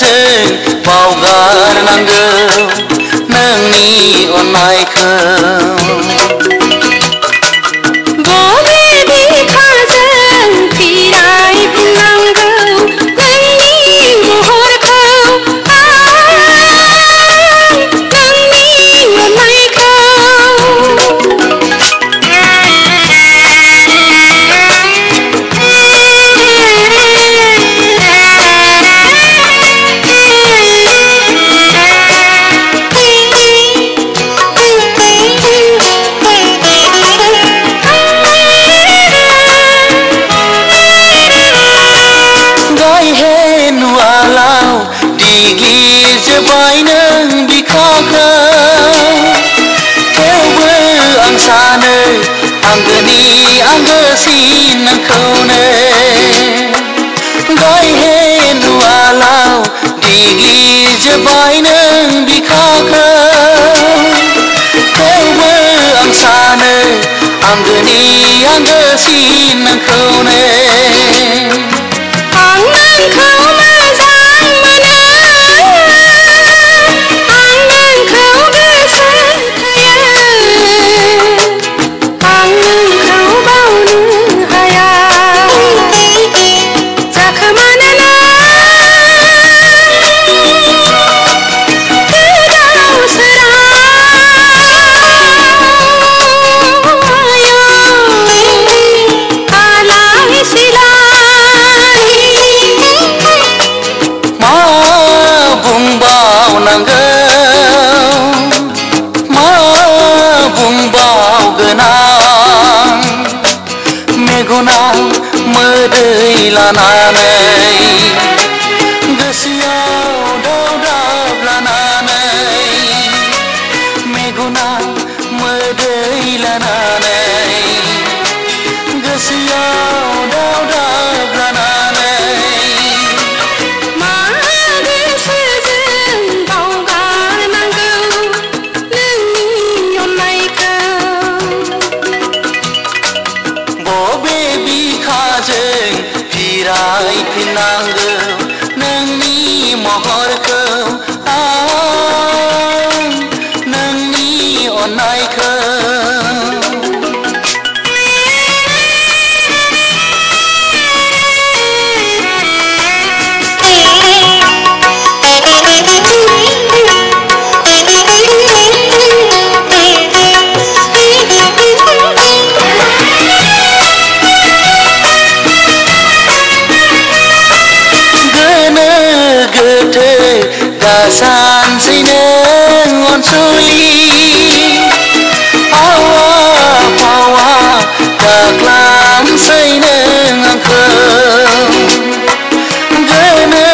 जों बावगारनांगौ नोंनि अननायखौ Gece weinen wie Kacke Kölbe am Zahne An den ila nanai நாய்க்கு நாங்கள் là san si ne ngon suli awa pawa tak lang say ne ngang khơi. Gane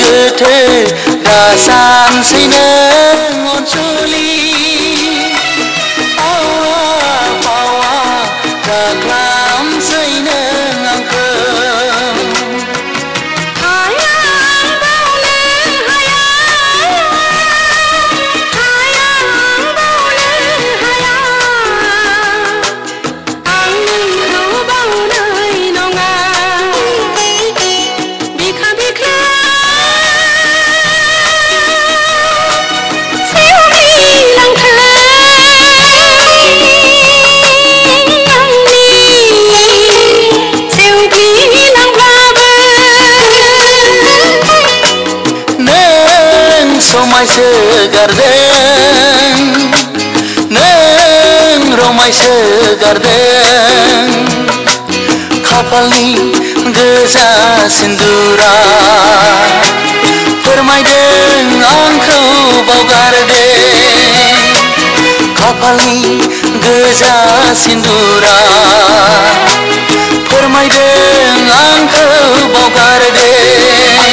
gate là san si ne रमायसो गारदों नों रमायसो गारदों खाफालनि गोजा सिन्दुरा फोरमायदों आंखौ बावगारदों खाफालनि गोजा सिन्दुरा फोरमायदों आंखौ बावगारदों मा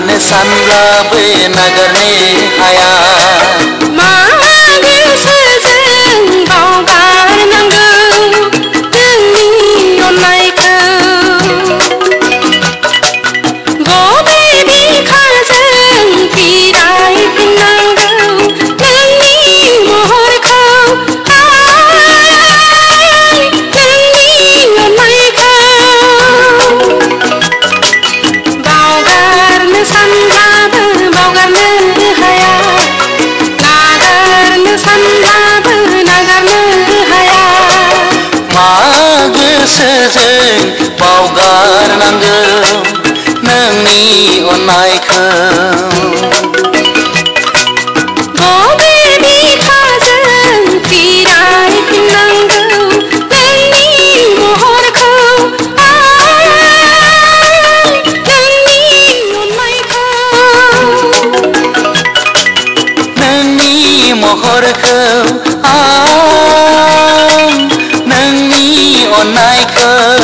नागारनो नगर ने हाया। गोसोजों बावगारनांगौ नोंनि अननायखौ hor khum ah nang ni ôn nai khum